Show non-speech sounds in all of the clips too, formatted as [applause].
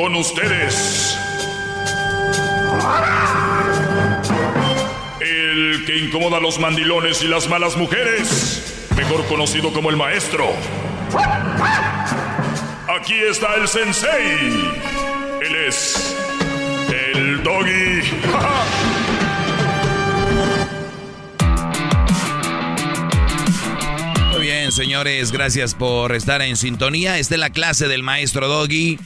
con ustedes. El que incomoda a los mandilones y las malas mujeres, mejor conocido como el maestro. Aquí está el sensei. Él es el doggy. Muy bien, señores, gracias por estar en sintonía. Esta es la clase del maestro Doggy.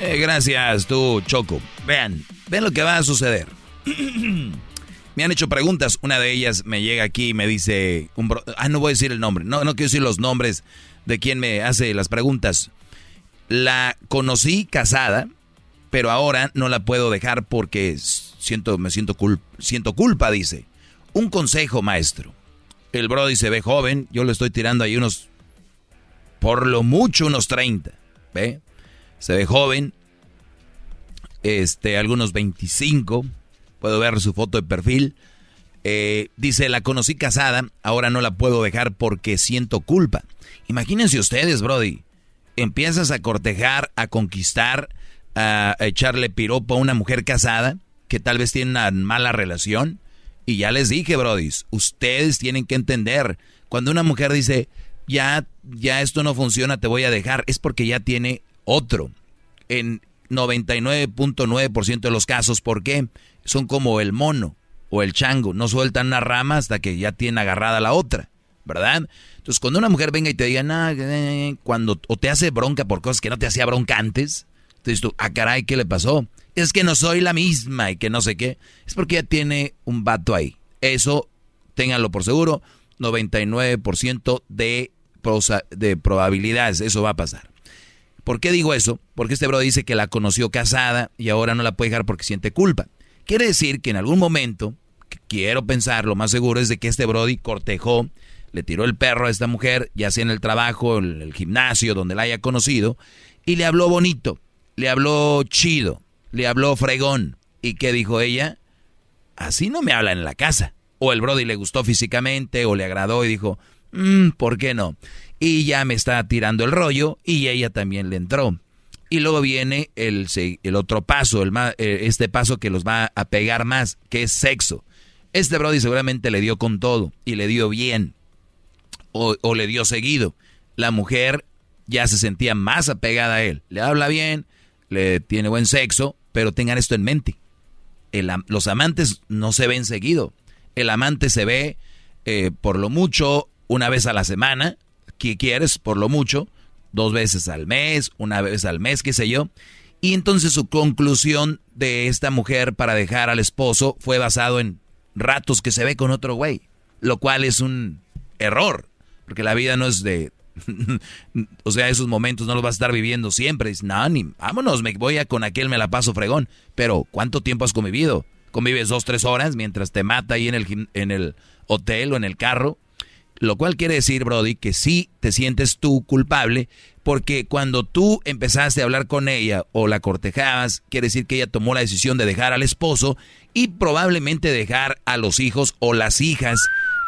Eh, gracias, tú, Choco. Vean, vean lo que va a suceder. [clears throat] me han hecho preguntas. Una de ellas me llega aquí y me dice, ah, no voy a decir el nombre. No, no quiero decir los nombres de quien me hace las preguntas. La conocí casada, pero ahora no la puedo dejar porque siento, me siento, siento culpa, dice. Un consejo, maestro. El Brody se ve joven, yo le estoy tirando ahí unos, por lo mucho unos 30, ¿ve? Se ve joven, este, algunos 25, puedo ver su foto de perfil. Eh, dice, la conocí casada, ahora no la puedo dejar porque siento culpa. Imagínense ustedes, Brody, empiezas a cortejar, a conquistar, a echarle piropo a una mujer casada que tal vez tiene una mala relación. Y ya les dije, Brody, ustedes tienen que entender, cuando una mujer dice, ya, ya esto no funciona, te voy a dejar, es porque ya tiene otro. En 99.9% de los casos, ¿por qué? Son como el mono o el chango, no sueltan una rama hasta que ya tiene agarrada la otra, ¿verdad? Entonces, cuando una mujer venga y te diga, nah, cuando o te hace bronca por cosas que no te hacía bronca antes, entonces tú, ah, caray, ¿qué le pasó? Es que no soy la misma y que no sé qué. Es porque ya tiene un vato ahí. Eso, ténganlo por seguro, 99% de, de probabilidades, eso va a pasar. ¿Por qué digo eso? Porque este bro dice que la conoció casada y ahora no la puede dejar porque siente culpa. Quiere decir que en algún momento, quiero pensar, lo más seguro es de que este Brody cortejó, le tiró el perro a esta mujer, ya sea en el trabajo, en el gimnasio, donde la haya conocido, y le habló bonito, le habló chido, le habló fregón. ¿Y qué dijo ella? Así no me habla en la casa. O el Brody le gustó físicamente, o le agradó y dijo, mmm, ¿por qué no? Y ya me está tirando el rollo, y ella también le entró. Y luego viene el, el otro paso, el, eh, este paso que los va a pegar más, que es sexo. Este Brody seguramente le dio con todo y le dio bien o, o, le dio seguido. La mujer ya se sentía más apegada a él. Le habla bien, le tiene buen sexo, pero tengan esto en mente. los amantes no se ven seguido. El amante se ve eh, por lo mucho una vez a la semana, que quieres, por lo mucho, dos veces al mes, una vez al mes, qué sé yo. Y entonces su conclusión de esta mujer para dejar al esposo fue basado en ratos que se ve con otro güey, lo cual es un error, porque la vida no es de... [laughs] o sea, esos momentos no los vas a estar viviendo siempre. Dices, no, ni, vámonos, me voy a con aquel, me la paso fregón. Pero, ¿cuánto tiempo has convivido? Convives dos, tres horas mientras te mata ahí en el, en el hotel o en el carro lo cual quiere decir, Brody, que sí te sientes tú culpable, porque cuando tú empezaste a hablar con ella o la cortejabas, quiere decir que ella tomó la decisión de dejar al esposo y probablemente dejar a los hijos o las hijas,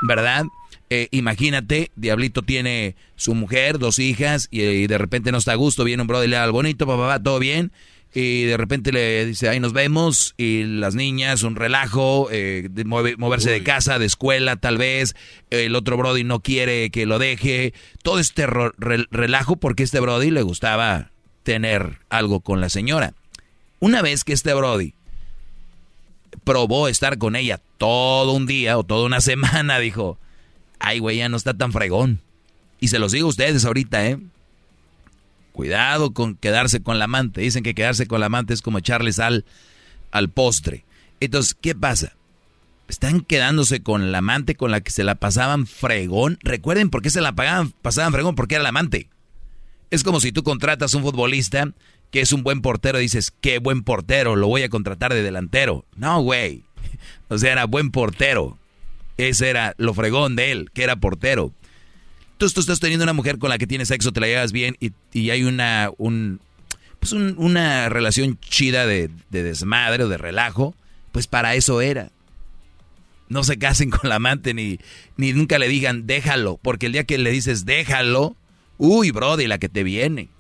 ¿verdad? Eh, imagínate, Diablito tiene su mujer, dos hijas, y, de repente no está a gusto, viene un brody y le da al bonito, papá, todo bien, y de repente le dice, ahí nos vemos, y las niñas, un relajo, eh, de moverse de casa, de escuela tal vez, el otro Brody no quiere que lo deje, todo este relajo porque este Brody le gustaba tener algo con la señora. Una vez que este Brody probó estar con ella todo un día o toda una [laughs] semana, dijo, ay güey, ya no está tan fregón. Y se los digo a ustedes ahorita, ¿eh? Cuidado con quedarse con la amante. Dicen que quedarse con la amante es como echarle sal al postre. Entonces, ¿qué pasa? Están quedándose con la amante con la que se la pasaban fregón. Recuerden por qué se la pasaban fregón, porque era la amante. Es como si tú contratas un futbolista que es un buen portero y dices, qué buen portero, lo voy a contratar de delantero. No, güey. [laughs] O sea, era buen portero. Ese era lo fregón de él, que era portero. Tú estás teniendo una mujer con la que tienes sexo, te la llevas bien y, hay una, un, pues una relación chida de, desmadre o de relajo, pues para eso era. No se casen con la amante ni, ni nunca le digan déjalo, porque el día que le dices déjalo, uy, brody, la que te viene.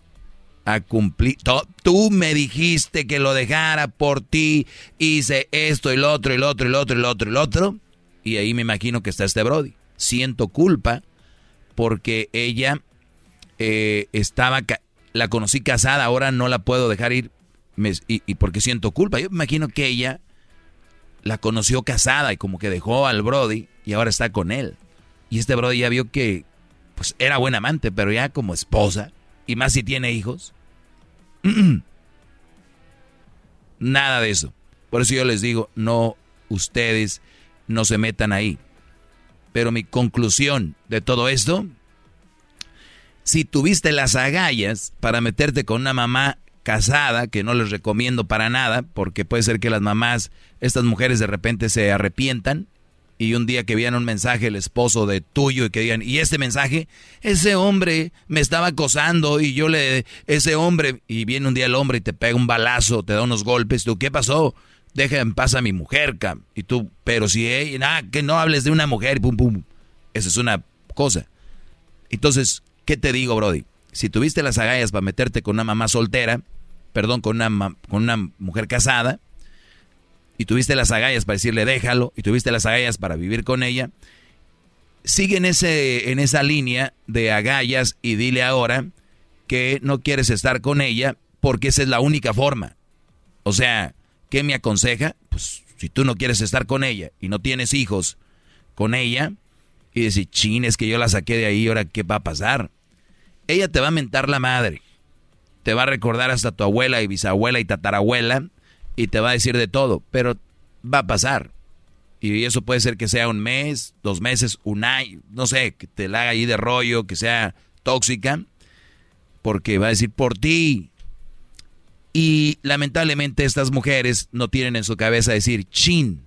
a cumplir. Tú me dijiste que lo dejara por ti, hice esto y lo otro y otro y otro y otro y otro. Y ahí me imagino que está este Brody. Siento culpa porque ella eh, estaba, la conocí casada, ahora no la puedo dejar ir y, porque siento culpa. Yo me imagino que ella la conoció casada y como que dejó al Brody y ahora está con él. Y este Brody ya vio que pues era buen amante, pero ya como esposa, y más si tiene hijos. [clears throat] Nada de eso. Por eso yo les digo, no, ustedes no se metan ahí. Pero mi conclusión de todo esto, si tuviste las agallas para meterte con una mamá casada, que no les recomiendo para nada, porque puede ser que las mamás, estas mujeres de repente se arrepientan y un día que vean un mensaje el esposo de tuyo y que digan, y este mensaje, ese hombre me estaba acosando y yo le, ese hombre, y viene un día el hombre y te pega un balazo, te da unos golpes, tú, ¿qué pasó? Deja en paz a mi mujer, cam. Y tú, pero si, hey, nada, que no hables de una mujer, pum, pum. Esa es una cosa. Entonces, ¿qué te digo, Brody? Si tuviste las agallas para meterte con una mamá soltera, perdón, con una, con una mujer casada, y tuviste las agallas para decirle déjalo, y tuviste las agallas para vivir con ella, sigue en, ese, en esa línea de agallas y dile ahora que no quieres estar con ella porque esa es la única forma. O sea, ¿qué me aconseja? Pues si tú no quieres estar con ella y no tienes hijos con ella, y decir, chin, es que yo la saqué de ahí, ahora qué va a pasar. Ella te va a mentar la madre, te va a recordar hasta tu abuela y bisabuela y tatarabuela, y te va a decir de todo, pero va a pasar. Y eso puede ser que sea un mes, dos meses, un año, no sé, que te la haga ahí de rollo, que sea tóxica, porque va a decir por ti. Y lamentablemente estas mujeres no tienen en su cabeza decir, chin,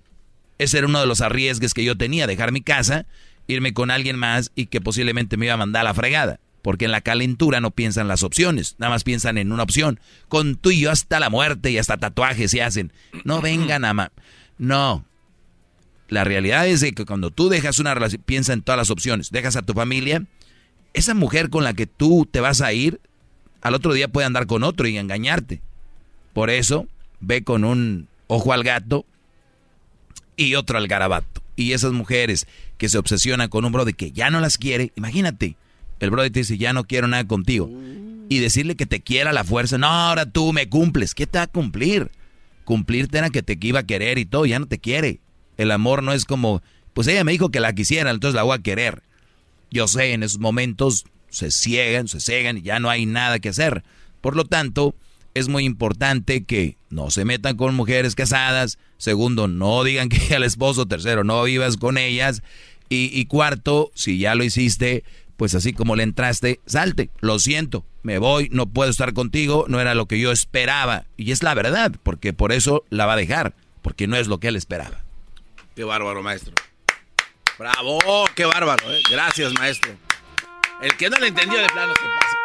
ese era uno de los arriesgues que yo tenía, dejar mi casa, irme con alguien más y que posiblemente me iba a mandar a la fregada porque en la calentura no piensan las opciones, nada más piensan en una opción. Con tú y yo hasta la muerte y hasta tatuajes se hacen. No vengan a... no. La realidad es que cuando tú dejas una relación, piensa en todas las opciones. Dejas a tu familia, esa mujer con la que tú te vas a ir, al otro día puede andar con otro y engañarte. Por eso, ve con un ojo al gato y otro al garabato. Y esas mujeres que se obsesionan con un bro de que ya no las quiere, imagínate, el brother te dice, ya no quiero nada contigo. Y decirle que te quiera la fuerza, no, ahora tú me cumples. ¿Qué te va a cumplir? Cumplirte era que te iba a querer y todo, ya no te quiere. El amor no es como, pues ella me dijo que la quisiera, entonces la voy a querer. Yo sé, en esos momentos se ciegan, se cegan y ya no hay nada que hacer. Por lo tanto, es muy importante que no se metan con mujeres casadas. Segundo, no digan que al esposo. Tercero, no vivas con ellas. Y, cuarto, si ya lo hiciste, pues así como le entraste, salte, lo siento, me voy, no puedo estar contigo, no era lo que yo esperaba. Y es la verdad, porque por eso la va a dejar, porque no es lo que él esperaba. Qué bárbaro, maestro. Bravo, qué bárbaro, ¿eh? gracias, maestro. El que no le entendió de plano se pasa.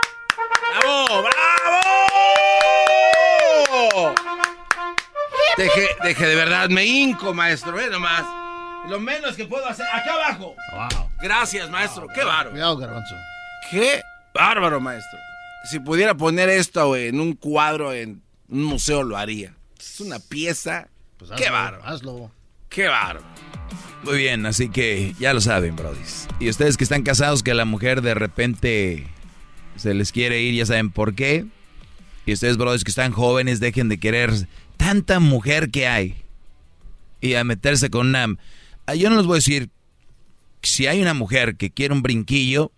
¡Bravo, bravo! Deje, deje de verdad, me hinco, maestro, ve nomás. Lo menos que puedo hacer, acá abajo. Wow. Gracias, maestro. Qué bárbaro. Cuidado, garbanzo. Qué bárbaro, maestro. Si pudiera poner esto en un cuadro en un museo, lo haría. Es una pieza. Pues Qué bárbaro. Hazlo. Qué bárbaro. Muy bien, así que ya lo saben, brodis. Y ustedes que están casados, que la mujer de repente se les quiere ir, ya saben por qué. Y ustedes, brodis, que están jóvenes, dejen de querer tanta mujer que hay. Y a meterse con una... Yo no les voy a decir si hay una mujer que quiere un brinquillo,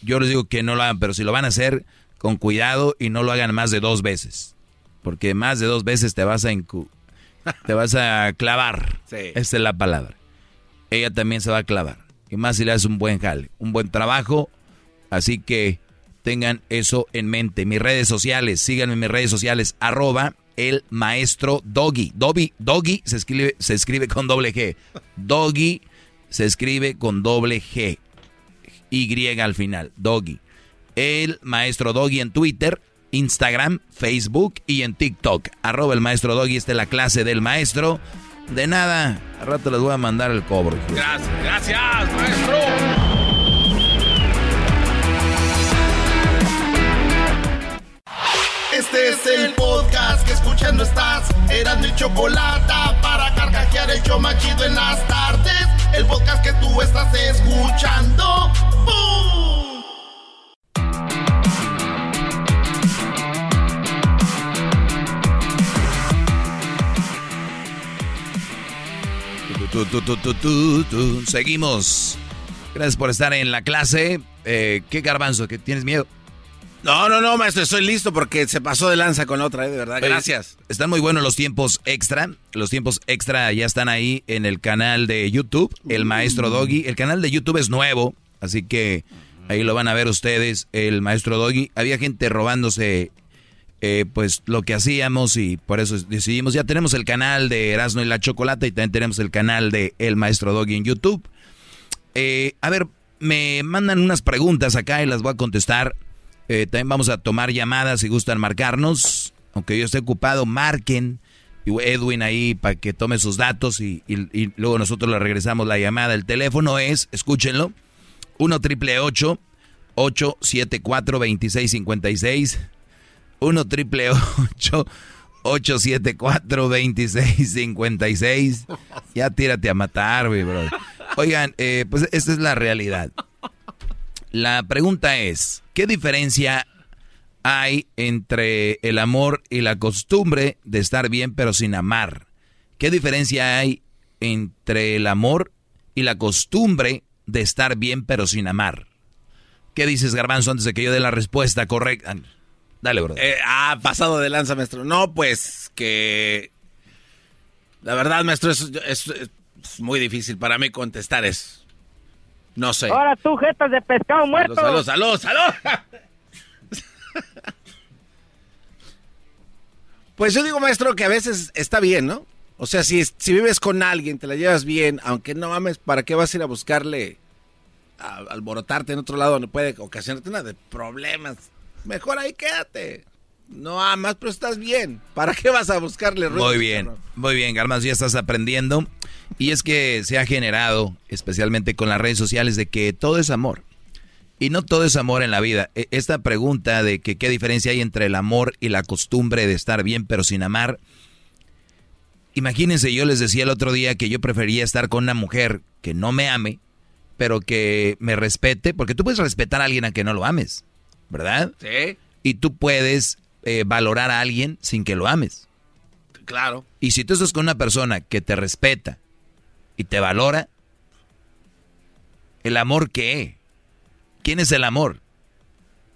yo les digo que no lo hagan, pero si lo van a hacer, con cuidado y no lo hagan más de dos veces. Porque más de dos veces te vas a [laughs] te vas a clavar. Esa es la palabra. Ella también se va a clavar. Y más si le haces un buen jale, un buen trabajo. Así que tengan eso en mente. Mis redes sociales, síganme en mis redes sociales, arroba el maestro Doggy. Doggy, Doggy se escribe, se escribe con doble G. Doggy se escribe con doble G. Y al final, Doggy. El maestro Doggy en Twitter, Instagram, Facebook y en TikTok. Arroba el maestro Doggy, esta es la clase del maestro. De nada, al rato les voy a mandar el cobro. Gracias, gracias, maestro. Este es el podcast que escuchando estás. Eran mi chocolate para carcajear el machido en las tardes. El podcast que tú estás escuchando. ¡Bum! Seguimos. Gracias por estar en la clase. Eh, ¿Qué garbanzo? ¿Que tienes miedo? No, no, no, maestro, estoy listo porque se pasó de lanza con la otra, eh, de verdad. Gracias. están muy buenos los tiempos extra. Los tiempos extra ya están ahí en el canal de YouTube, El Maestro Doggy. El canal de YouTube es nuevo, así que ahí lo van a ver ustedes, El Maestro Doggy. Había gente robándose eh, pues lo que hacíamos y por eso decidimos, ya tenemos el canal de Erasmo y la Chocolata y también tenemos el canal de El Maestro Doggy en YouTube. Eh, a ver, me mandan unas preguntas acá y las voy a contestar. Eh, también vamos a tomar llamadas si gustan marcarnos. Aunque yo esté ocupado, marquen. Edwin ahí para que tome sus datos y, luego nosotros le regresamos la llamada. El teléfono es, escúchenlo, 1 triple 874 2656 1 triple 874 2656 Ya tírate a matar, güey, bro. Oigan, eh, pues esta es la realidad. La pregunta es, ¿qué diferencia hay entre el amor y la costumbre de estar bien pero sin amar? ¿Qué diferencia hay entre el amor y la costumbre de estar bien pero sin amar? ¿Qué dices, Garbanzo, antes de que yo dé la respuesta correcta? Dale, bro. Eh, ah, pasado de lanza, maestro. No, pues que... La verdad, maestro, es, es muy difícil para mí contestar eso. No sé. Ahora tú, jetas de pescado muerto. Salud, salud, salud. [laughs] pues yo digo, maestro, que a veces está bien, ¿no? O sea, si, si vives con alguien, te la llevas bien, aunque no mames, ¿para qué vas a ir a buscarle, a, alborotarte en otro lado donde puede ocasionarte una de problemas? Mejor ahí quédate. No amas, pero estás bien. ¿Para qué vas a buscarle ruido? Muy bien, muy bien, Garmas, ya estás aprendiendo. Y es que se ha generado, especialmente con las redes sociales, de que todo es amor. Y no todo es amor en la vida. E, esta pregunta de que qué diferencia hay entre el amor y la costumbre de estar bien pero sin amar. Imagínense, yo les decía el otro día que yo prefería estar con una mujer que no me ame, pero que me respete, porque tú puedes respetar a alguien a que no lo ames, ¿verdad? Sí. Y tú puedes eh, valorar a alguien sin que lo ames. Claro. Y si tú estás con una persona que te respeta y te valora, ¿el amor qué? ¿Quién es el amor?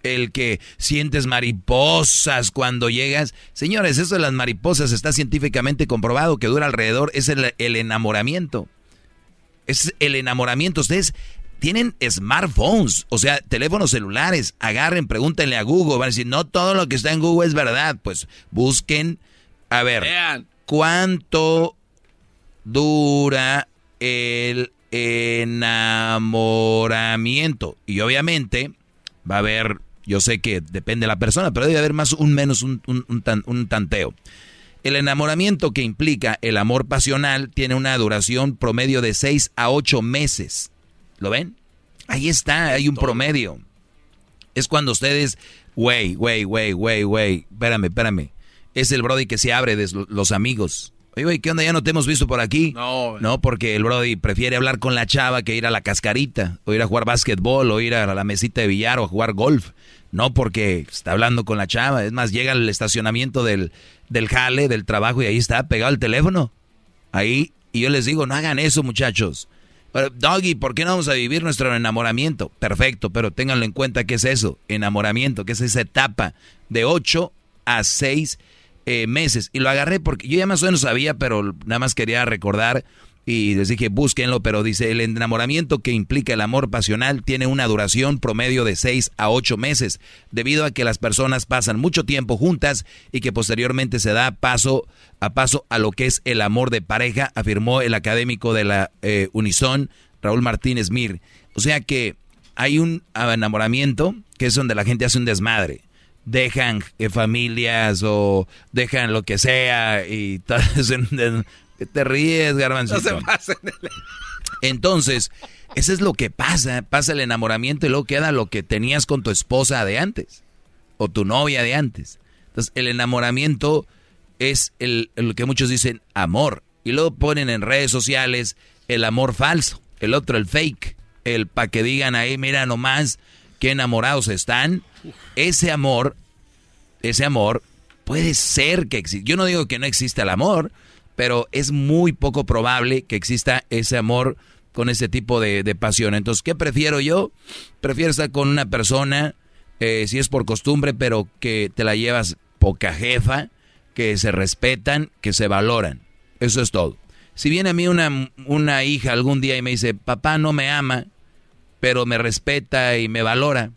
El que sientes mariposas cuando llegas. Señores, eso de las mariposas está científicamente comprobado que dura alrededor, es el, el enamoramiento. Es el enamoramiento. Ustedes tienen smartphones, o sea, teléfonos celulares. Agarren, pregúntenle a Google. Van a decir, no todo lo que está en Google es verdad. Pues busquen, a ver, ¿cuánto dura el enamoramiento? Y obviamente va a haber, yo sé que depende de la persona, pero debe haber más un menos un, un tanteo. El enamoramiento que implica el amor pasional tiene una duración promedio de 6 a 8 meses. ¿Lo ven? Ahí está, hay un promedio. Es cuando ustedes, güey, güey, güey, güey, güey, espérame, espérame. Es el Brody que se abre de los amigos. Oye, güey, ¿qué onda? ¿Ya no te hemos visto por aquí? No. No, porque el Brody prefiere hablar con la chava que ir a la cascarita, o ir a jugar básquetbol, o ir a la mesita de billar, o a jugar golf. No porque está hablando con la chava. Es más, llega al estacionamiento del, del jale, del trabajo, y ahí está pegado el teléfono. Ahí, y yo les digo, no hagan eso, muchachos. Doggy, ¿por qué no vamos a vivir nuestro enamoramiento? Perfecto, pero ténganlo en cuenta que es eso, enamoramiento, que es esa etapa de 8 a 6 eh, meses. Y lo agarré porque yo ya más o menos sabía, pero nada más quería recordar y les dije búsquenlo, pero dice el enamoramiento que implica el amor pasional tiene una duración promedio de 6 a 8 meses, debido a que las personas pasan mucho tiempo juntas y que posteriormente se da paso a paso a lo que es el amor de pareja, afirmó el académico de la eh, Unison, Raúl Martínez Mir. O sea que hay un enamoramiento que es donde la gente hace un desmadre. Dejan eh, familias o dejan lo que sea y [laughs] todo te ríes, garbanzito? No se pasen. Entonces, eso es lo que pasa. Pasa el enamoramiento y luego queda lo que tenías con tu esposa de antes. O tu novia de antes. Entonces, el enamoramiento es el, lo que muchos dicen amor. Y luego ponen en redes sociales el amor falso, el otro el fake, el para que digan ahí, mira nomás qué enamorados están. Ese amor, ese amor puede ser que exista. Yo no digo que no exista el amor, pero es muy poco probable que exista ese amor con ese tipo de, pasión. Entonces, ¿qué prefiero yo? Prefiero estar con una persona, eh, si es por costumbre, pero que te la llevas poca jefa, que se respetan, que se valoran. Eso es todo. Si viene a mí una, una hija algún día y me dice, papá no me ama, pero me respeta y me valora,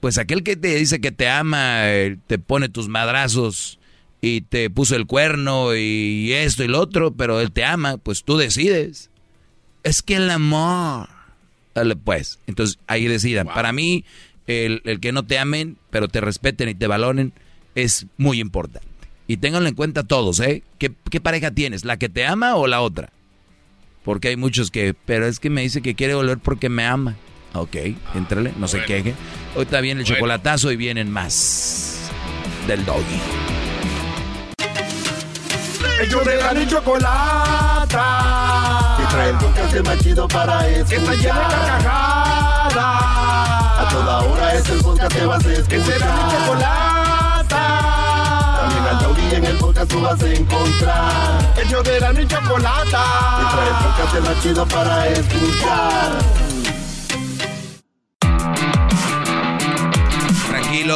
pues aquel que te dice que te ama, eh, te pone tus madrazos y te puso el cuerno y esto y lo otro, pero él te ama, pues tú decides. Es que el amor. Dale pues, entonces ahí decidan. Para mí, el, el, que no te amen, pero te respeten y te valoren, es muy importante. Y ténganlo en cuenta todos, ¿eh? ¿Qué, pareja tienes? ¿La que te ama o la otra? Porque hay muchos que, pero es que me dice que quiere volver porque me ama. Ok, entrale, no se queje. Ahorita viene el chocolatazo y vienen más del doggy. Ellos de la ni chocolata. Que trae el podcast más chido para escuchar. Que está llena de carcajadas. A toda hora es el podcast que vas a escuchar. Que será mi chocolata en el podcast tú vas a encontrar. El yo de la y chocolata. Y trae el podcast más chido para escuchar.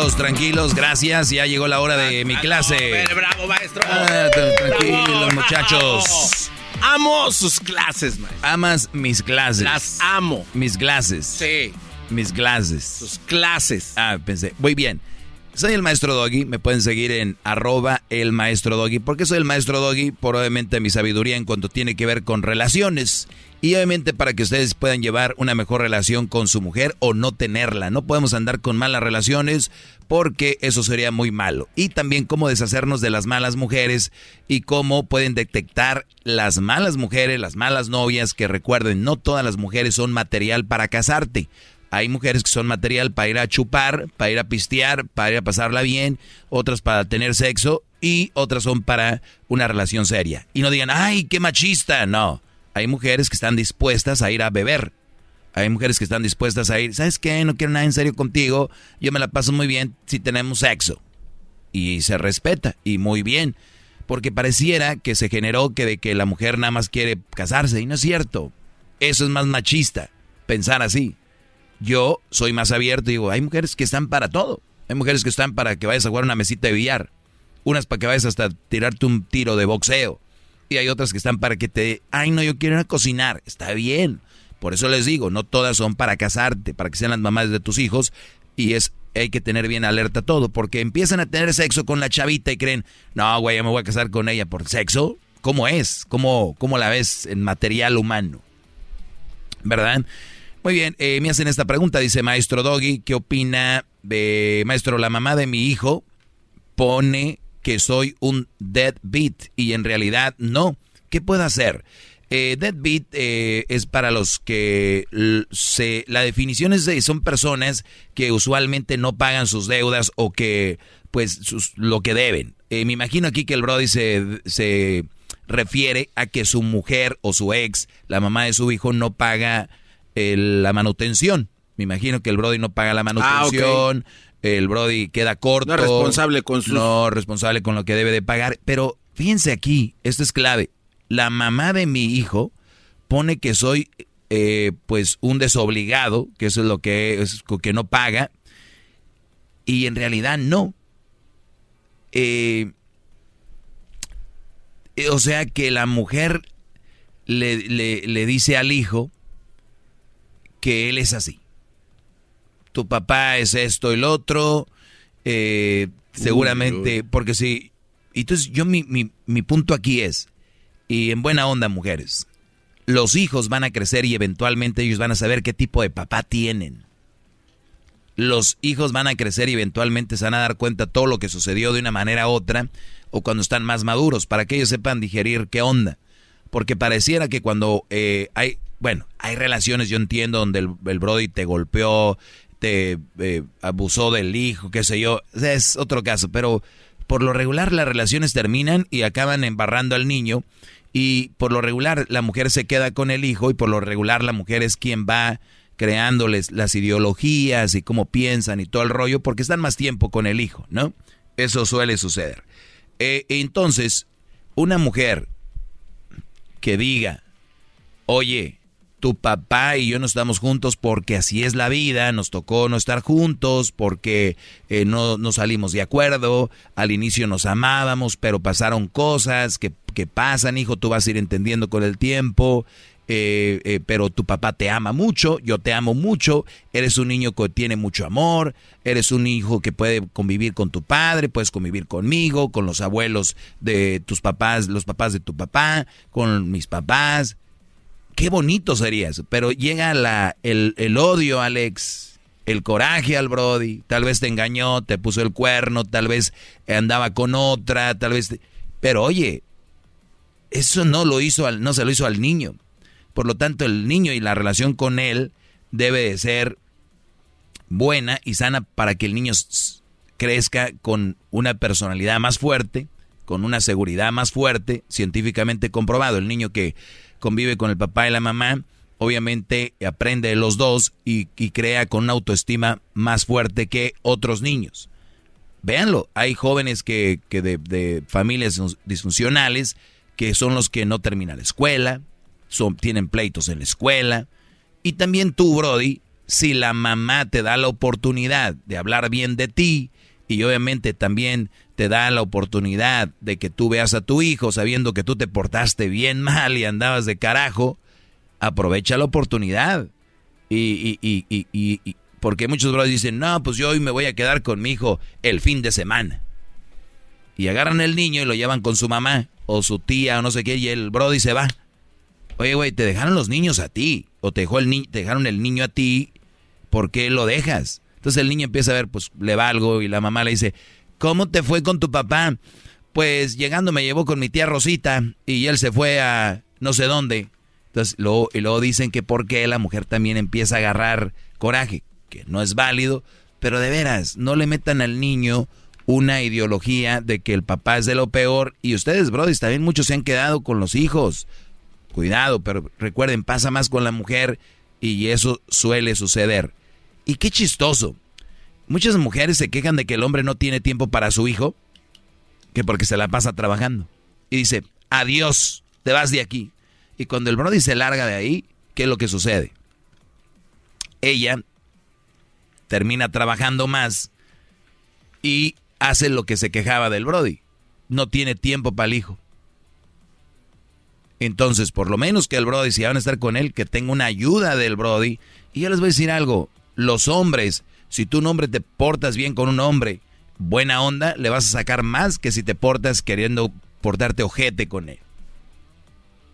Tranquilos, tranquilos, gracias. Ya llegó la hora de mi clase. Bravo, maestro. Ah, tranquilos, muchachos. Amo sus clases, maestro. Amas mis clases. Las amo. Mis clases. Sí. Mis clases. Sus clases. Ah, pensé. Muy bien. Soy el maestro Doggy, me pueden seguir en arroba el maestro Doggy. ¿Por qué soy el maestro Doggy? Por obviamente mi sabiduría en cuanto tiene que ver con relaciones. Y obviamente para que ustedes puedan llevar una mejor relación con su mujer o no tenerla. No podemos andar con malas relaciones porque eso sería muy malo. Y también cómo deshacernos de las malas mujeres y cómo pueden detectar las malas mujeres, las malas novias, que recuerden, no todas las mujeres son material para casarte. Hay mujeres que son material para ir a chupar, para ir a pistear, para ir a pasarla bien, otras para tener sexo y otras son para una relación seria. Y no digan, ay, qué machista. No, hay mujeres que están dispuestas a ir a beber. Hay mujeres que están dispuestas a ir, ¿sabes qué? No quiero nada en serio contigo. Yo me la paso muy bien si tenemos sexo. Y se respeta, y muy bien. Porque pareciera que se generó que de que la mujer nada más quiere casarse, y no es cierto. Eso es más machista, pensar así. Yo soy más abierto y digo, hay mujeres que están para todo. Hay mujeres que están para que vayas a jugar una mesita de billar. Unas para que vayas hasta tirarte un tiro de boxeo. Y hay otras que están para que te... Ay, no, yo quiero ir a cocinar. Está bien. Por eso les digo, no todas son para casarte, para que sean las mamás de tus hijos. Y es hay que tener bien alerta todo, porque empiezan a tener sexo con la chavita y creen, no, güey, ya me voy a casar con ella por sexo. ¿Cómo es? ¿Cómo, cómo la ves en material humano? ¿Verdad? Muy bien, eh, me hacen esta pregunta, dice Maestro Doggy, ¿qué opina de, Maestro, la mamá de mi hijo pone que soy un deadbeat y en realidad no. ¿Qué puedo hacer? Eh, deadbeat eh, es para los que se, la definición es de, son personas que usualmente no pagan sus deudas o que, pues, lo que deben. Eh, me imagino aquí que el Brody se, se refiere a que su mujer o su ex, la mamá de su hijo, no paga la manutención. Me imagino que el Brody no paga la manutención, ah, el Brody queda corto. No responsable con su... No responsable con lo que debe de pagar. Pero fíjense aquí, esto es clave. La mamá de mi hijo pone que soy eh, pues un desobligado, que eso es lo que es que no paga, y en realidad no. Eh, o sea que la mujer le, le dice al hijo, que él es así. Tu papá es esto lo otro, eh, seguramente, porque si... Entonces yo mi, mi, mi punto aquí es, y en buena onda mujeres, los hijos van a crecer y eventualmente ellos van a saber qué tipo de papá tienen. Los hijos van a crecer y eventualmente se van a dar cuenta todo lo que sucedió de una manera u otra o cuando están más maduros, para que ellos sepan digerir qué onda. Porque pareciera que cuando eh, hay bueno, hay relaciones, yo entiendo, donde el, Brody te golpeó, te eh, abusó del hijo, qué sé yo, es otro caso, pero por lo regular las relaciones terminan y acaban embarrando al niño y por lo regular la mujer se queda con el hijo y por lo regular la mujer es quien va creándoles las ideologías y cómo piensan y todo el rollo porque están más tiempo con el hijo, ¿no? Eso suele suceder. Eh, entonces, una mujer que diga, oye, tu papá y yo no estamos juntos porque así es la vida, nos tocó no estar juntos, porque eh, no, no, salimos de acuerdo, al inicio nos amábamos, pero pasaron cosas que, que pasan, hijo, tú vas a ir entendiendo con el tiempo, eh, eh, pero tu papá te ama mucho, yo te amo mucho, eres un niño que tiene mucho amor, eres un hijo que puede convivir con tu padre, puedes convivir conmigo, con los abuelos de tus papás, los papás de tu papá, con mis papás. Qué bonito sería eso, pero llega la, el, el odio, Alex, el coraje al Brody, tal vez te engañó, te puso el cuerno, tal vez andaba con otra, tal vez... Pero oye, eso no lo hizo al, no se lo hizo al niño. Por lo tanto, el niño y la relación con él debe de ser buena y sana para que el niño crezca con una personalidad más fuerte, con una seguridad más fuerte, científicamente comprobado. El niño que convive con el papá y la mamá, obviamente aprende de los dos y, crea con una autoestima más fuerte que otros niños. Véanlo, hay jóvenes que, de, de, familias disfuncionales que son los que no terminan la escuela, tienen pleitos en la escuela. Y también tú, Brody, si la mamá te da la oportunidad de hablar bien de ti y obviamente también te da la oportunidad de que tú veas a tu hijo sabiendo que tú te portaste bien mal y andabas de carajo, aprovecha la oportunidad. Y, y, y, y porque muchos brothers dicen, no, pues yo hoy me voy a quedar con mi hijo el fin de semana. Y agarran el niño y lo llevan con su mamá o su tía o no sé qué y el brody se va. Oye, güey, te dejaron los niños a ti. O te, dejó el ni te dejaron el niño a ti. ¿Por qué lo dejas? Entonces el niño empieza a ver, pues le valgo. Y la mamá le dice, ¿cómo te fue con tu papá? Pues llegando me llevó con mi tía Rosita. Y él se fue a no sé dónde. Entonces, luego, y luego dicen que por qué la mujer también empieza a agarrar coraje. Que no es válido. Pero de veras, no le metan al niño una ideología de que el papá es de lo peor. Y ustedes, brodis, también muchos se han quedado con los hijos. Cuidado, pero recuerden, pasa más con la mujer y eso suele suceder. Y qué chistoso. Muchas mujeres se quejan de que el hombre no tiene tiempo para su hijo, que porque se la pasa trabajando. Y dice, adiós, te vas de aquí. Y cuando el Brody se larga de ahí, ¿qué es lo que sucede? Ella termina trabajando más y hace lo que se quejaba del Brody. No tiene tiempo para el hijo. Entonces, por lo menos que el Brody, si van a estar con él, que tenga una ayuda del Brody. Y yo les voy a decir algo, los hombres, si tú un hombre te portas bien con un hombre, buena onda, le vas a sacar más que si te portas queriendo portarte ojete con él.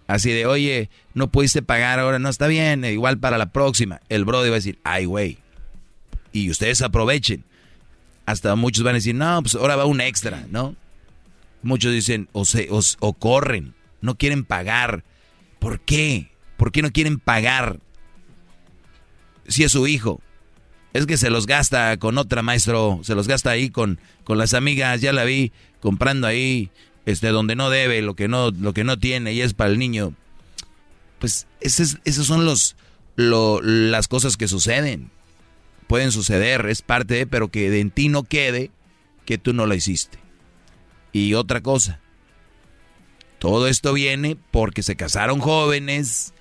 Así de, oye, no pudiste pagar ahora, no está bien, igual para la próxima. El Brody va a decir, ay, güey. Y ustedes aprovechen. Hasta muchos van a decir, no, pues ahora va un extra, ¿no? Muchos dicen, o, se, o corren no quieren pagar. ¿Por qué? ¿Por qué no quieren pagar? Si es su hijo. Es que se los gasta con otra maestro, se los gasta ahí con, con las amigas, ya la vi comprando ahí este donde no debe, lo que no lo que no tiene y es para el niño. Pues esas, son los las cosas que suceden. Pueden suceder, es parte de, pero que de en ti no quede que tú no lo hiciste. Y otra cosa, todo esto viene porque se casaron jóvenes,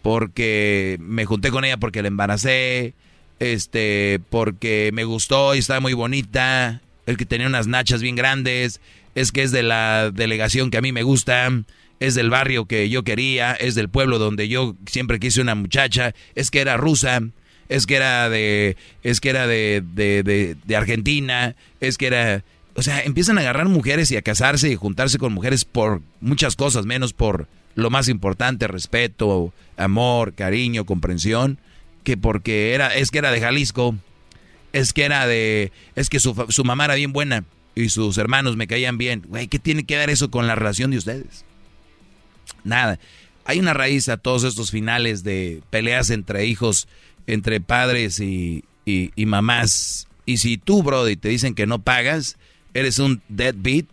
porque me junté con ella porque la embaracé, este, porque me gustó y estaba muy bonita, el que tenía unas nachas bien grandes, es que es de la delegación que a mí me gusta, es del barrio que yo quería, es del pueblo donde yo siempre quise una muchacha, es que era rusa, es que era de, es que era de, de, de, de Argentina, es que era, o sea, empiezan a agarrar mujeres y a casarse y juntarse con mujeres por muchas cosas, menos por lo más importante, respeto, amor, cariño, comprensión, que porque era, es que era de Jalisco, es que era de, es que su, su mamá era bien buena y sus hermanos me caían bien. Güey, ¿qué tiene que ver eso con la relación de ustedes? Nada. Hay una raíz a todos estos finales de peleas entre hijos, entre padres y, y, y mamás. Y si tú, Brody, te dicen que no pagas, eres un deadbeat,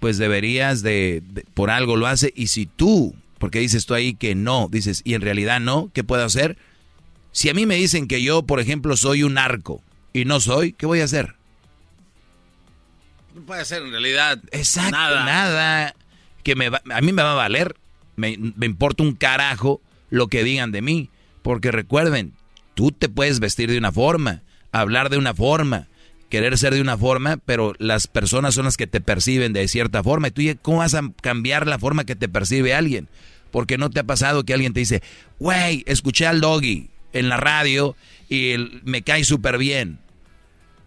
pues deberías de, por algo lo hace. Y si tú, porque dices tú ahí que no, dices, y en realidad no, ¿qué puedo hacer? Si a mí me dicen que yo, por ejemplo, soy un narco y no soy, ¿qué voy a hacer? No puede ser en realidad Exacto, nada. nada que me a mí me va a valer. Me, me importa un carajo lo que digan de mí. Porque recuerden, tú te puedes vestir de una forma, hablar de una forma, querer ser de una forma, pero las personas son las que te perciben de cierta forma. ¿Y tú cómo vas a cambiar la forma que te percibe alguien? Porque no te ha pasado que alguien te dice, güey, escuché al doggy en la radio y me cae súper bien.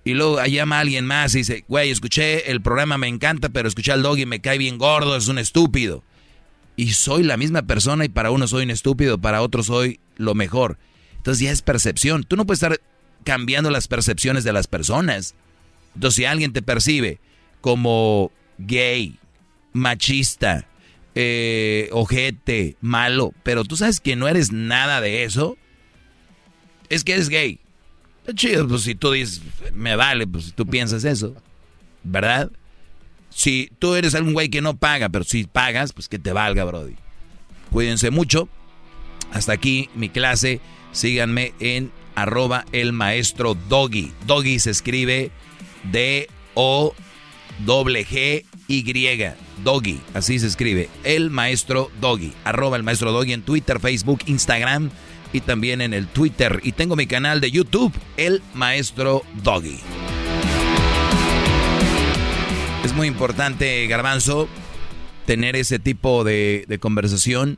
Y luego llama a alguien más y dice, güey, escuché el programa, me encanta, pero escuché al doggy, me cae bien gordo, es un estúpido. Y soy la misma persona y para uno soy un estúpido, para otro soy lo mejor. Entonces ya es percepción. Tú no puedes estar cambiando las percepciones de las personas. Entonces si alguien te percibe como gay, machista, eh, ojete, malo, pero tú sabes que no eres nada de eso, es que eres gay. chido, pues si tú dices, me vale, pues si tú piensas eso, ¿verdad? Si tú eres algún güey que no paga, pero si pagas, pues que te valga, Brody. Cuídense mucho. Hasta aquí mi clase. Síganme en arroba el maestro Doggy. Doggy se escribe D-O-G-G-Y. Doggy, así se escribe. El maestro Doggy. Arroba el maestro Doggy en Twitter, Facebook, Instagram y también en el Twitter. Y tengo mi canal de YouTube, El Maestro Doggy. Es muy importante, Garbanzo, tener ese tipo de, conversación.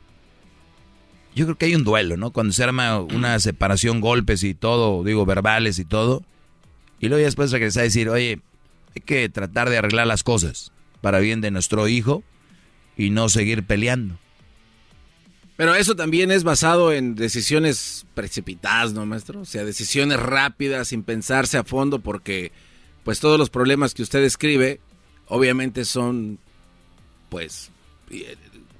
Yo creo que hay un duelo, ¿no? Cuando se arma una separación, golpes y todo, digo, verbales y todo. Y luego después regresa a decir, oye, hay que tratar de arreglar las cosas para bien de nuestro hijo y no seguir peleando. Pero eso también es basado en decisiones precipitadas, ¿no, maestro? O sea, decisiones rápidas, sin pensarse a fondo, porque pues todos los problemas que usted escribe, obviamente son, pues, eh,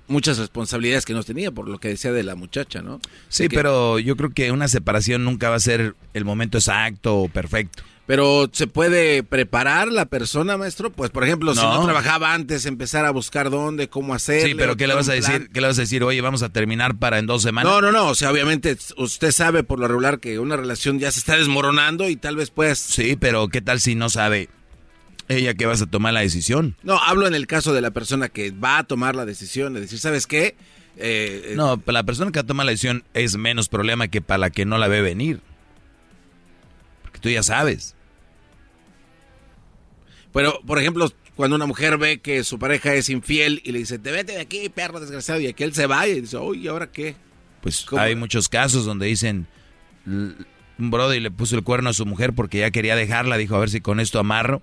muchas responsabilidades que no tenía, por lo que decía de la muchacha, ¿no? Sí, pero yo creo que una separación nunca va a ser el momento exacto o perfecto. Pero se puede preparar la persona, maestro, pues por ejemplo, si no trabajaba antes, empezar a buscar dónde, cómo hacer. Sí, pero ¿qué le vas a decir? ¿Qué le vas a decir? Oye, vamos a terminar para en dos semanas. No, no, no. O sea, obviamente usted sabe por lo regular que una relación ya se está desmoronando y tal vez pues. Sí, pero ¿qué tal si no sabe ella que vas a tomar la decisión? No, hablo en el caso de la persona que va a tomar la decisión de decir, ¿sabes qué? Eh, eh no, para la persona que toma la decisión es menos problema que para la que no la ve venir. Porque tú ya sabes. Pero, por ejemplo, cuando una mujer ve que su pareja es infiel y le dice, te vete de aquí, perro desgraciado, y aquel se va y dice, uy, ¿ahora qué? Pues hay muchos casos donde dicen, un brother le puso el cuerno a su mujer porque ya quería dejarla, dijo, a ver si con esto amarro.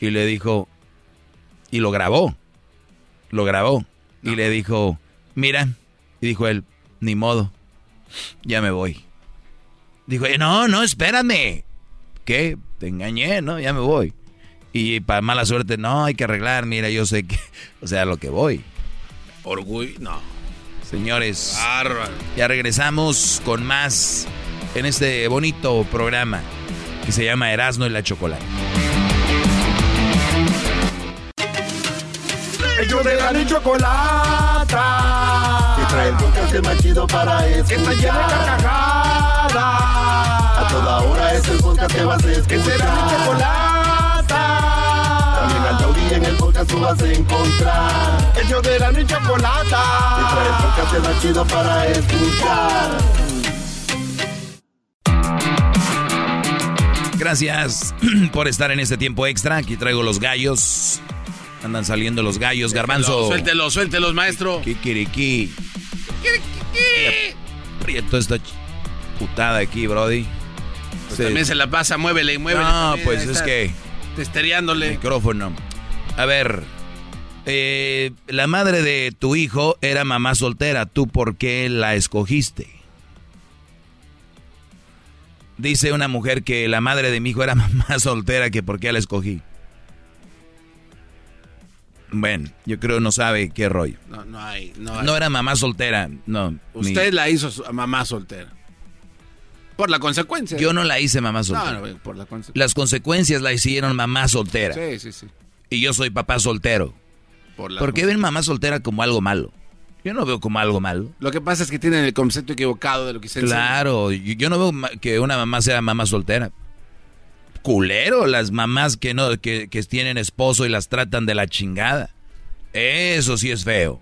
Y le dijo, y lo grabó, lo grabó. Y le dijo, mira, y dijo él, ni modo, ya me voy. Dijo, no, no, espérame. ¿Qué? Te engañé, ¿no? Ya me voy. Y para mala suerte, no, hay que arreglar, mira, yo sé que, [laughs] o sea, lo que voy. Orgullo, no. Señores, ya regresamos con más en este bonito programa que se llama Erasmo y la Chocolate. Ellos de la chocolata que trae el podcast más chido para escuchar. Que está llena de carcajadas. A toda hora es el podcast que vas a escuchar. Que será mi chocolate también al Tauri en el podcast tú vas a encontrar. El yo de la niña chocolata. Y trae el podcast más chido para escuchar. Gracias [clears throat] por estar en este tiempo extra. Aquí traigo los gallos. Andan saliendo los gallos, garbanzo. Suéltelos, suéltelos, maestro. Kikiriki. Prieto esta putada aquí, Brody. Pues También se la pasa, muévele y muévele. No, pues es que Testereándole. Micrófono. A ver, eh, la madre de tu hijo era mamá soltera. ¿Tú por qué la escogiste? Dice una mujer que la madre de mi hijo era [laughs] mamá soltera, que por qué la escogí. Bueno, yo creo no sabe qué rollo. No, no hay. No, era mamá soltera, no. Usted la hizo mamá soltera. Por la consecuencia. Yo no la hice mamá soltera. No, no, por la consecuencia. Las consecuencias la hicieron mamá soltera. Sí, sí, sí. Y yo soy papá soltero. Por, qué ven mamá soltera como algo malo? Yo no veo como algo malo. Lo que pasa es que tienen el concepto equivocado de lo que se Claro, yo no veo que una mamá sea mamá soltera. Culero, las mamás que no que, que tienen esposo y las tratan de la chingada. Eso sí es feo.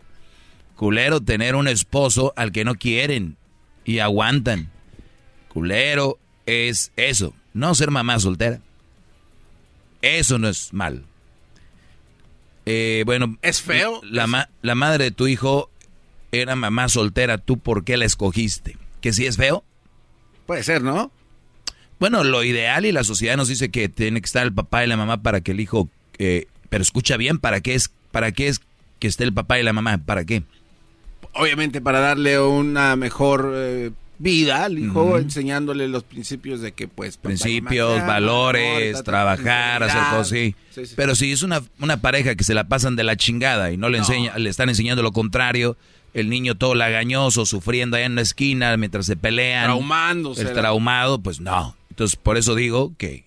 Culero tener un esposo al que no quieren y aguantan culero es eso, no ser mamá soltera. Eso no es mal. Eh, bueno, es feo. La, la madre de tu hijo era mamá soltera, ¿tú por qué la escogiste? ¿Que sí es feo? Puede ser, ¿no? Bueno, lo ideal y la sociedad nos dice que tiene que estar el papá y la mamá para que el hijo... Eh, pero escucha bien, ¿para qué, es, ¿para qué es que esté el papá y la mamá? ¿Para qué? Obviamente para darle una mejor... Eh, vida al hijo, enseñándole los principios de que, pues... Principios, valores, trabajar, hacer cosas así. Pero si es una, una, pareja que se la pasan de la chingada y no le, enseña, le están enseñando lo contrario, el niño todo lagañoso, sufriendo allá en la esquina mientras se pelean. Traumándose. El traumado, pues no. Entonces, por eso digo que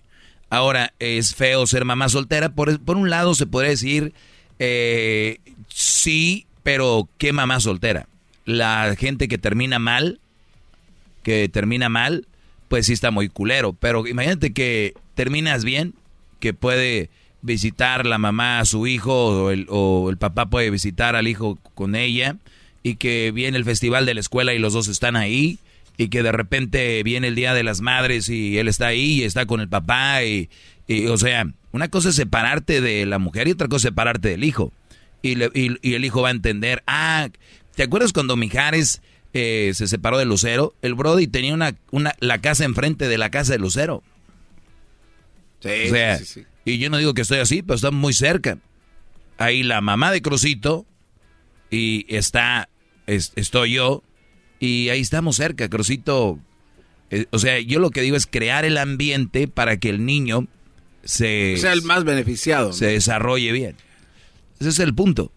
ahora es feo ser mamá soltera. Por, por un lado, se podría decir, eh, sí, pero ¿qué mamá soltera? La gente que termina mal que termina mal, pues sí está muy culero. Pero imagínate que terminas bien, que puede visitar la mamá a su hijo o el, o el papá puede visitar al hijo con ella y que viene el festival de la escuela y los dos están ahí y que de repente viene el Día de las Madres y él está ahí y está con el papá y, o sea, una cosa es separarte de la mujer y otra cosa es separarte del hijo. Y, y, y el hijo va a entender, ah, ¿te acuerdas cuando Mijares eh, se separó de Lucero, el Brody tenía una, una, la casa enfrente de la casa de Lucero. Sí, Y yo no digo que estoy así, pero está muy cerca. Ahí la mamá de Crucito y está, estoy yo y ahí estamos cerca, Crucito. Eh, o sea, yo lo que digo es crear el ambiente para que el niño se... Sea el más beneficiado. Se desarrolle bien. Ese es el punto.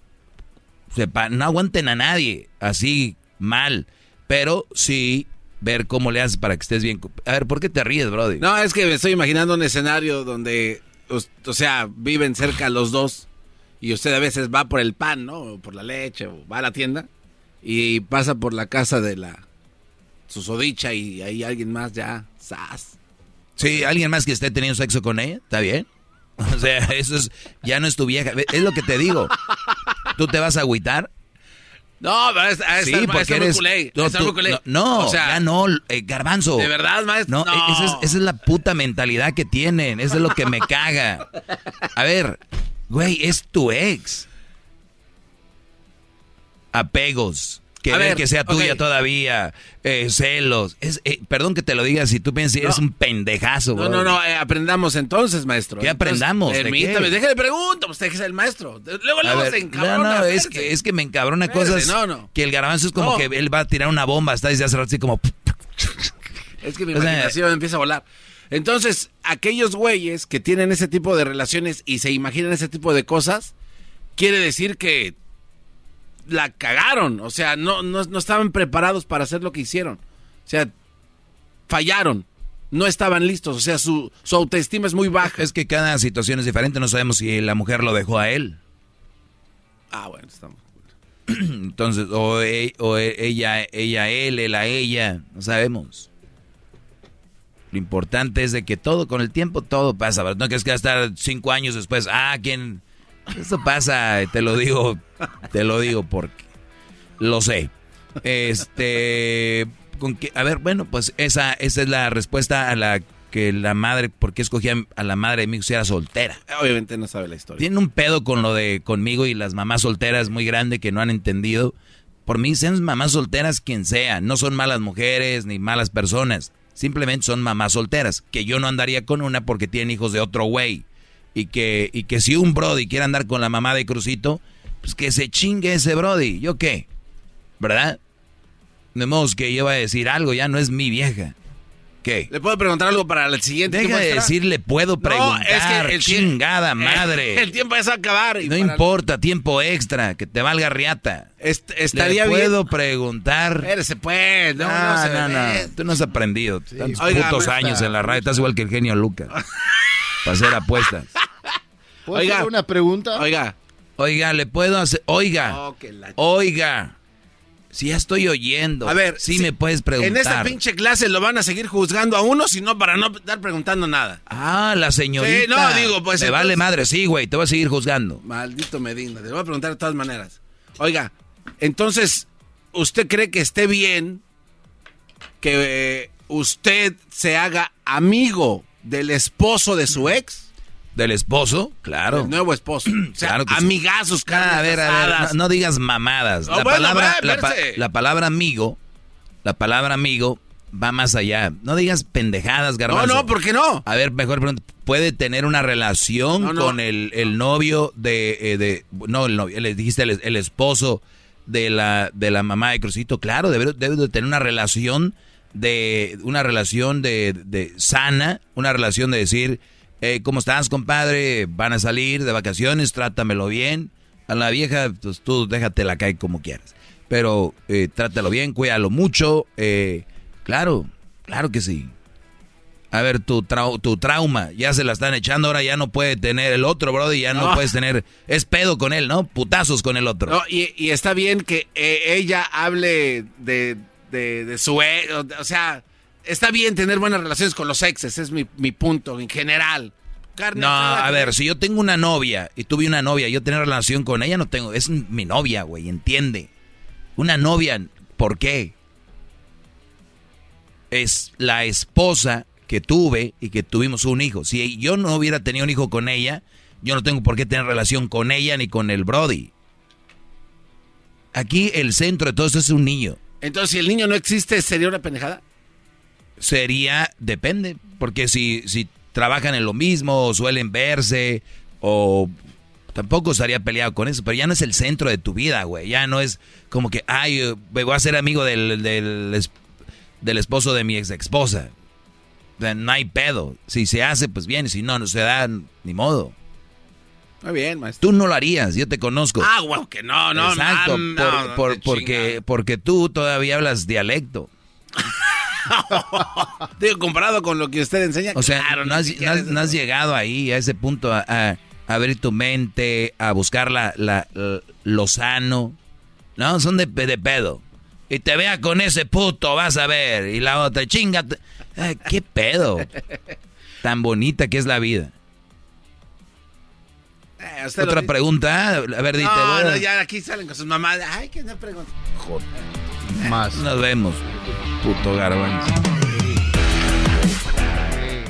no aguanten a nadie así mal, pero sí ver cómo le haces para que estés bien. A ver, ¿por qué te ríes, Brody? No, es que me estoy imaginando un escenario donde, o, sea, viven cerca los dos y usted a veces va por el pan, ¿no? O por la leche, o va a la tienda y pasa por la casa de la susodicha y hay alguien más ya, sas. Sí, alguien más que esté teniendo sexo con ella, ¿está bien? O sea, [laughs] eso es, ya no es tu vieja. Es lo que te digo. ¿Tú te vas a agüitar? No, es, sí, porque eres, no, no, o sea, ya no, eh, garbanzo. De verdad, maestro. No, Esa, es, esa, es, la puta mentalidad que tienen. Eso es lo que me caga. A ver, güey, es tu ex. Apegos ver, que sea tuya todavía, eh, celos. Es, eh, perdón que te lo diga si tú piensas que eres un pendejazo. No, no, no, eh, aprendamos entonces, maestro. ¿Qué aprendamos? Permítame, déjale pregunto, usted que es el maestro. Luego, luego se encabrona. No, no, es que, es que me encabrona cosas no, no. que el garbanzo es como que él va a tirar una bomba, está desde hace rato así como... Es que mi [laughs] imaginación empieza a volar. Entonces, aquellos güeyes que tienen ese tipo de relaciones y se imaginan ese tipo de cosas, quiere decir que la cagaron. O sea, no, no, no estaban preparados para hacer lo que hicieron. O sea, fallaron no estaban listos, o sea, su, su, autoestima es muy baja. Es que cada situación es diferente, no sabemos si la mujer lo dejó a él. Ah, bueno, estamos. [clears throat] Entonces, o, e, o e, ella, ella, él, él a ella, no sabemos. Lo importante es de que todo, con el tiempo, todo pasa. No que es que estar cinco años después, ah, ¿quién, eso pasa, te lo digo, te lo digo porque lo sé. Este, con que, a ver, bueno, pues esa, esa es la respuesta a la que la madre, ¿por qué escogía a la madre de mi hijo si era soltera? Obviamente no sabe la historia. Tiene un pedo con lo de conmigo y las mamás solteras muy grande que no han entendido. Por mí, sean mamás solteras quien sea, no son malas mujeres ni malas personas. Simplemente son mamás solteras, que yo no andaría con una porque tienen hijos de otro güey y que, y que si un Brody quiere andar con la mamá de Crucito, pues que se chingue ese Brody. ¿Yo qué? ¿Verdad? De modo que yo voy a decir algo, ya no es mi vieja. ¿Qué? ¿Le puedo preguntar algo para el siguiente? Deja de decir le puedo preguntar. es que el chingada madre. El, tiempo es [laughs] a acabar. no importa, tiempo extra, que te valga riata. estaría le puedo preguntar. Espérese pues. No, no, no, no, Tú no has aprendido. Tantos putos años en la radio. Estás igual que el genio Lucas. [laughs] para hacer apuestas. [laughs] ¿Puedo oiga, hacer una pregunta? Oiga. Oiga, le puedo hacer. Oiga. Oh, oiga. Si ya estoy oyendo. A ver, sí si me puedes preguntar. En esta pinche clase lo van a seguir juzgando a uno, sino para no estar preguntando nada. Ah, la señorita. Sí, no, digo, pues. Te vale madre, sí, güey, te voy a seguir juzgando. Maldito Medina, te voy a preguntar de todas maneras. Oiga, entonces, ¿usted cree que esté bien que eh, usted se haga amigo del esposo de su ex? ¿Del esposo? Claro. El nuevo esposo. [clears throat] O sea, amigazos, cara. a ver, a ver, no, digas mamadas. la, palabra, la, palabra amigo, la palabra amigo va más allá. No digas pendejadas, garbanzo. No, no, ¿por qué no? A ver, mejor pregunta. ¿Puede tener una relación con el, el, novio de, eh, de... No, el novio, le dijiste el, esposo de la, de la mamá de Crucito. Claro, debe, debe de tener una relación de... Una relación de, de sana, una relación de decir ¿cómo estás, compadre? Van a salir de vacaciones, trátamelo bien. A la vieja, pues tú déjatela caer como quieras. Pero eh, trátalo bien, cuídalo mucho. Eh, claro, claro que sí. A ver, tu, tu trauma, ya se la están echando, ahora ya no puede tener el otro, brody, ya no, puedes tener, es pedo con él, ¿no? Putazos con el otro. No, y, está bien que eh, ella hable de, de, su, e, o sea, está bien tener buenas relaciones con los exes, es mi, punto en general. no, a ver, si yo tengo una novia y tuve una novia, yo tengo relación con ella, no tengo, es mi novia, güey, entiende. Una novia, ¿por qué? Es la esposa que tuve y que tuvimos un hijo. Si yo no hubiera tenido un hijo con ella, yo no tengo por qué tener relación con ella ni con el Brody. Aquí el centro de todo esto es un niño. Entonces, si el niño no existe, ¿sería una pendejada? sería, depende, porque si, si trabajan en lo mismo, o suelen verse, o tampoco estaría peleado con eso, pero ya no es el centro de tu vida, güey, ya no es como que, ay, voy a ser amigo del, del, esposo de mi ex esposa. No hay pedo. Si se hace, pues bien, si no, no se da, ni modo. Muy bien, maestro. Tú no lo harías, yo te conozco. Ah, bueno, que no, no, Exacto, porque, porque tú todavía hablas dialecto. [laughs] Digo, comparado con lo que usted enseña. O sea, no, has, llegado ahí, a ese punto, a, abrir tu mente, a buscar la, la, lo sano. No, son de, de, pedo. Y te vea con ese puto, vas a ver. Y la otra, chinga. ¿Qué pedo? [laughs] Tan bonita que es la vida. Eh, Otra pregunta. A ver, dite. No, no, ya aquí salen con sus mamás. Ay, que no pregunta. Joder. Más. Nos vemos, puto garbanzo.